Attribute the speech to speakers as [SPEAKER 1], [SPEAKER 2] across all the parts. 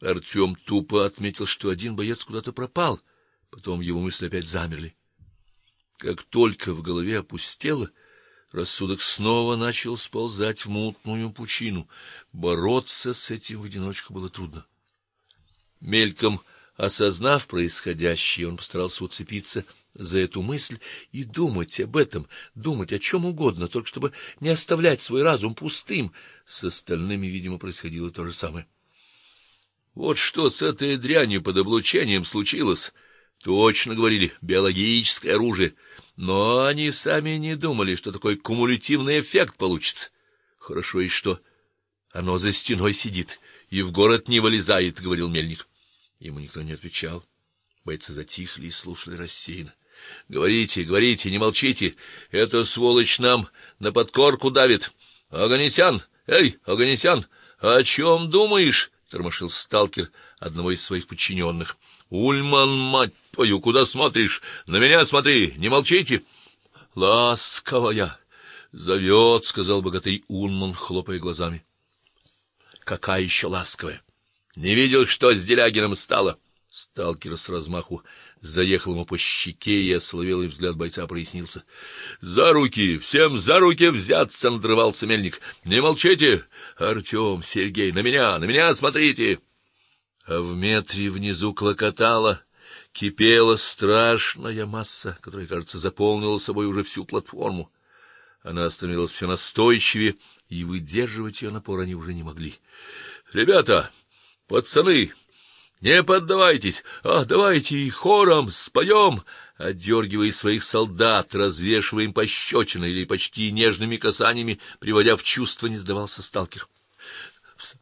[SPEAKER 1] Артем тупо отметил, что один боец куда-то пропал. Потом его мысли опять замерли. Как только в голове опустело, рассудок снова начал сползать в мутную пучину. Бороться с этим в одиночку было трудно. Мельком осознав происходящее, он постарался уцепиться за эту мысль и думать об этом, думать о чем угодно, только чтобы не оставлять свой разум пустым. С остальными, видимо, происходило то же самое. Вот что с этой дрянью под облучением случилось. Точно говорили, биологическое оружие, но они сами не думали, что такой кумулятивный эффект получится. Хорошо и что оно за стеной сидит и в город не вылезает, говорил мельник. Ему никто не отвечал. Бойцы затихли и слушали рассеянно. Говорите, говорите, не молчите. Эта сволочь нам на подкорку давит. Оганесян, эй, Оганесян, о чем думаешь? Тормошил сталкер одного из своих подчиненных. Ульман, мать твою, куда смотришь? На меня смотри, не молчите. Ласковая зовет, сказал богатырь Ульман, хлопая глазами. Какая еще ласковая? Не видел, что с Делягином стало? Сталкер с размаху заехал ему по щеке, и ословелый взгляд бойца прояснился. За руки, всем за руки взяться, надрывался мельник. Не молчите, Артем, Сергей, на меня, на меня смотрите. А в метре внизу клокотала, кипела страшная масса, которая, кажется, заполнила собой уже всю платформу. Она становилась все настойчивее, и выдерживать ее напор они уже не могли. Ребята, пацаны, не поддавайтесь, а давайте хором споем!» Отдергивая своих солдат, развешивая им пощечины или почти нежными касаниями, приводя в чувство, не сдавался сталкер.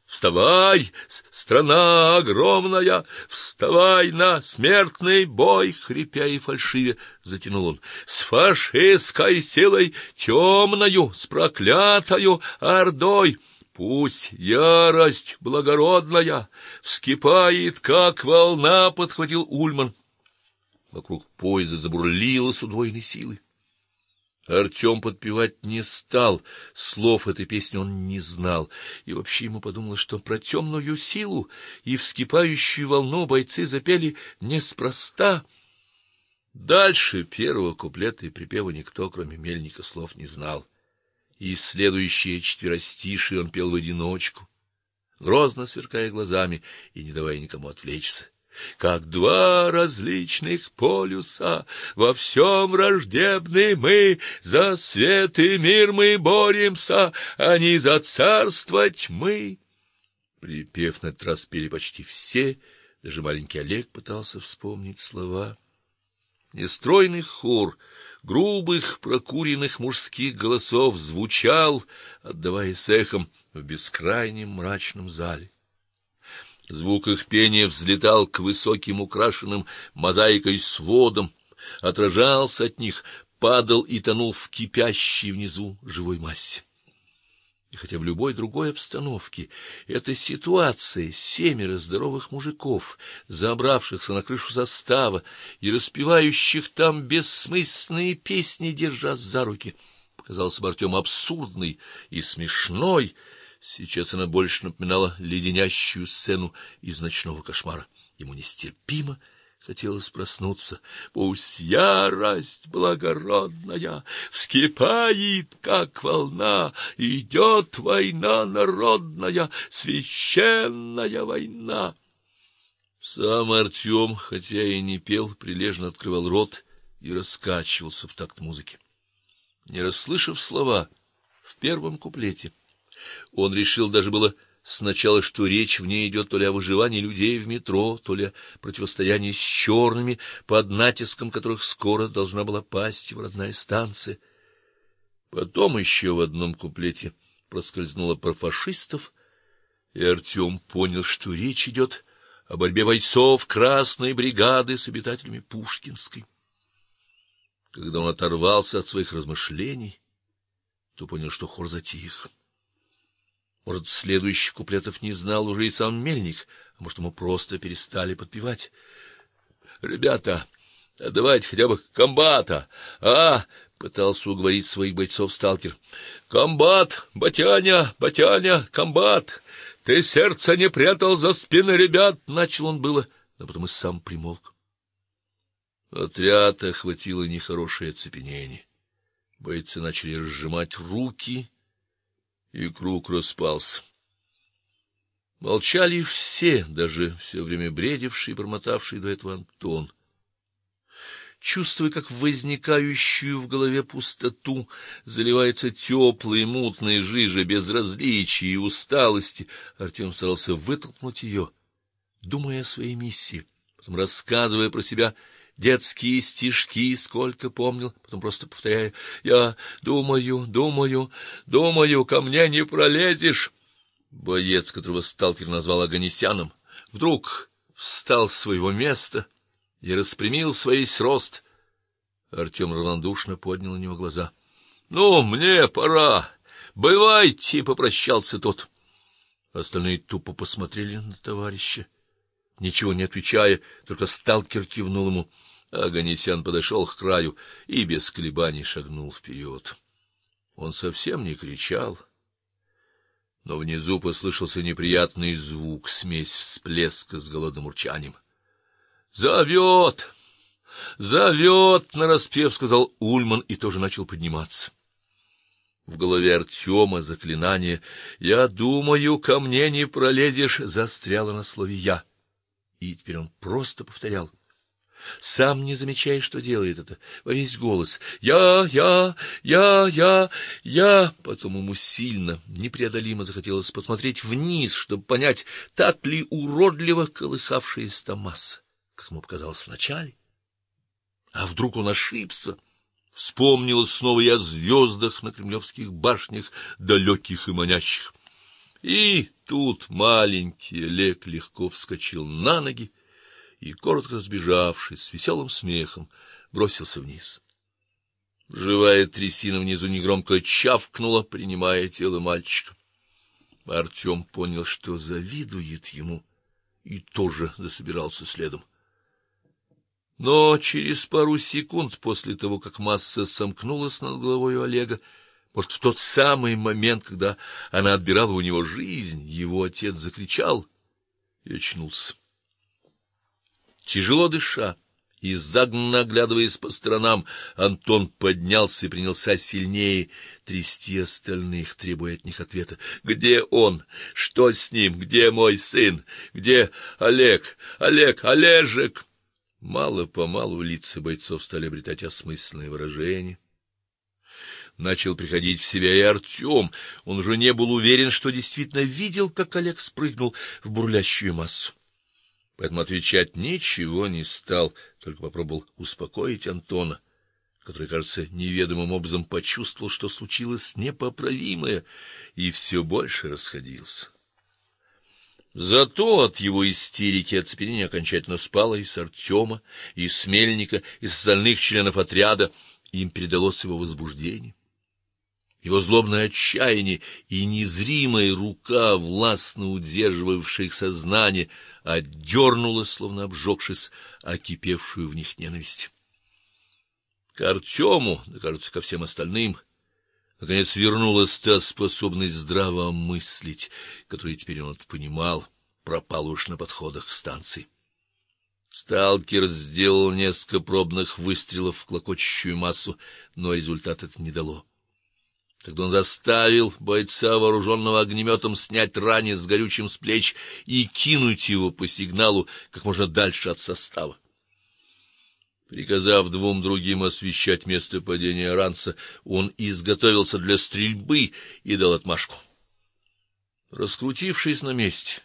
[SPEAKER 1] Вставай, страна огромная, вставай на смертный бой, хрипя и фальшиве, затянул он. С фашистской силой темною, с проклятою ордой Пусть ярость благородная вскипает, как волна, подхватил Ульман. Вокруг поезда забурлило с удвоенной силой. Артем подпевать не стал, слов этой песни он не знал, и вообще ему подумалось, что про темную силу и вскипающую волну бойцы запели неспроста. Дальше первого куплета и припева никто, кроме мельника, слов не знал и следующие четверостишие он пел в одиночку, грозно сверкая глазами и не давая никому отвлечься. Как два различных полюса, во всем враждебны мы, за свет и мир мы боремся, а не за царство тьмы. Припев на этот раз пели почти все, даже маленький Олег пытался вспомнить слова. Нестройный хор грубых прокуренных мужских голосов звучал, отдаваясь эхом в бескрайнем мрачном зале. Звук их пения взлетал к высоким украшенным мозаикой сводам, отражался от них, падал и тонул в кипящей внизу живой массе. И хотя в любой другой обстановке эта ситуация семеро здоровых мужиков, забравшихся на крышу состава и распевающих там бессмысленные песни, держась за руки, показалась бы Артему абсурдной и смешной, сейчас она больше напоминала леденящую сцену из ночного кошмара. Ему нестерпимо Хотелось проснуться. Пусть ярость благородная вскипает, как волна, идет война народная, священная война. Сам Артем, хотя и не пел, прилежно открывал рот и раскачивался в такт музыки. Не расслышав слова в первом куплете, он решил даже было Сначала, что речь в ней идет то ли о выживании людей в метро, то ли о противостоянии с черными, под натиском которых скоро должна была пасть его родная станция. Потом еще в одном куплете проскользнуло про фашистов, и Артем понял, что речь идет о борьбе бойцов Красной бригады с обитателями Пушкинской. Когда он оторвался от своих размышлений, то понял, что хор затих. Может, следующих куплетов не знал уже и сам Мельник, а может, ему просто перестали подпевать. Ребята, давайте хотя бы комбата. А, пытался уговорить своих бойцов сталкер. Комбат, батяня, батяня, комбат. Ты сердце не прятал за спины ребят, начал он было, но потом и сам примолк. Отряд охватило нехорошее оцепенение. Бойцы начали разжимать руки, и круг распался. Молчали все, даже все время бредивший и бормотавший до этого Антон. Чувствуя, как возникающую в голове пустоту заливается теплой мутной жижа безразличия и усталости, Артем старался вытолкнуть ее, думая о своей миссии, потом рассказывая про себя детские стишки, сколько помнил, потом просто повторяя: "Я думаю, думаю, думаю, ко мне не пролезешь". Боец, которого сталкер назвал Аганесяном, вдруг встал с своего места и распрямил свой рост. Артем равнодушно поднял на него глаза. "Ну, мне пора. Бывайте", попрощался тот. Остальные тупо посмотрели на товарища, ничего не отвечая, только сталкер кивнул ему. Аганесян подошел к краю и без колебаний шагнул вперед. Он совсем не кричал, но внизу послышался неприятный звук, смесь всплеска с голодным урчанием. Зовет! Зовет, нараспев сказал Ульман и тоже начал подниматься. В голове Артема заклинание: "Я думаю, ко мне не пролезешь", застряло на слове я. И теперь он просто повторял: сам не замечая, что делает это, во весь голос. Я, я, я, я, я. Потом ему сильно, непреодолимо захотелось посмотреть вниз, чтобы понять, так ли уродливо колыхавшаяся масса, как ему показалось вначале. А вдруг он ошибся? Вспомнилось снова и о звездах на кремлевских башнях, далеких и манящих. И тут маленький Олег легко вскочил на ноги и, коротко сбежавшись, с веселым смехом бросился вниз. Живая трясина внизу негромко чавкнула, принимая тело мальчика. Артем понял, что завидует ему, и тоже засобирался следом. Но через пару секунд после того, как масса сомкнулась над головой Олега, вот в тот самый момент, когда она отбирала у него жизнь, его отец закричал и очнулся. Тяжело дыша и загнанно оглядываясь по сторонам, Антон поднялся и принялся сильнее трясти остальных, требуя от них ответа. Где он? Что с ним? Где мой сын? Где Олег? Олег, Олежек? Мало-помалу лица бойцов стали обретать осмысленное выражение. Начал приходить в себя и Артем. Он уже не был уверен, что действительно видел, как Олег спрыгнул в бурлящую массу. Поэтому отвечать ничего не стал, только попробовал успокоить Антона, который, кажется, неведомым образом почувствовал, что случилось непоправимое, и все больше расходился. Зато от его истерики оцепенение окончательно спало и с Артема, и с Мельника, и с остальных членов отряда, им передалось его возбуждение. Его злобное отчаяние и незримая рука, властно удерживавшая их сознание, отдернула, словно обжегшись, окипевшую в них ненависть. К Артему, да, кажется, ко всем остальным, наконец вернулась та способность здраво мыслить, которую теперь он понимал, пропал уж на подходах к станции. Сталкер сделал несколько пробных выстрелов в клокочущую массу, но результат это не дало. Тогда он заставил бойца, вооруженного огнеметом, снять ранец с горючим с плеч и кинуть его по сигналу как можно дальше от состава. Приказав двум другим освещать место падения ранца, он изготовился для стрельбы и дал отмашку. Раскрутившись на месте,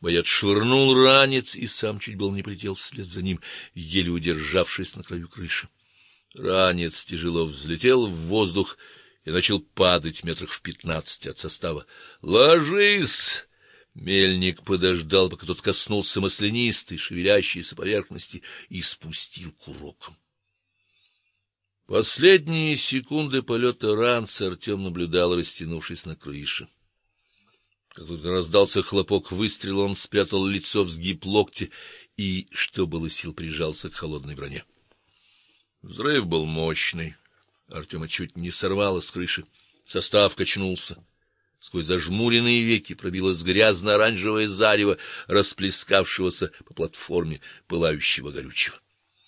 [SPEAKER 1] боец швырнул ранец и сам чуть было не полетел вслед за ним, еле удержавшись на краю крыши. Ранец тяжело взлетел в воздух и начал падать метрах в пятнадцати от состава. "Ложись!" Мельник подождал, пока тот коснулся маслянистой, шевелящейся поверхности и спустил курок. Последние секунды полета ранца Артем наблюдал, растянувшись на крыше. Как только раздался хлопок выстрела, он спрятал лицо в сгиб локти и, что было сил, прижался к холодной броне. Взрыв был мощный. Артема чуть не сорвало с крыши. Состав качнулся. Сквозь зажмуренные веки пробилось грязно-оранжевое зарево расплескавшегося по платформе пылающего горючего.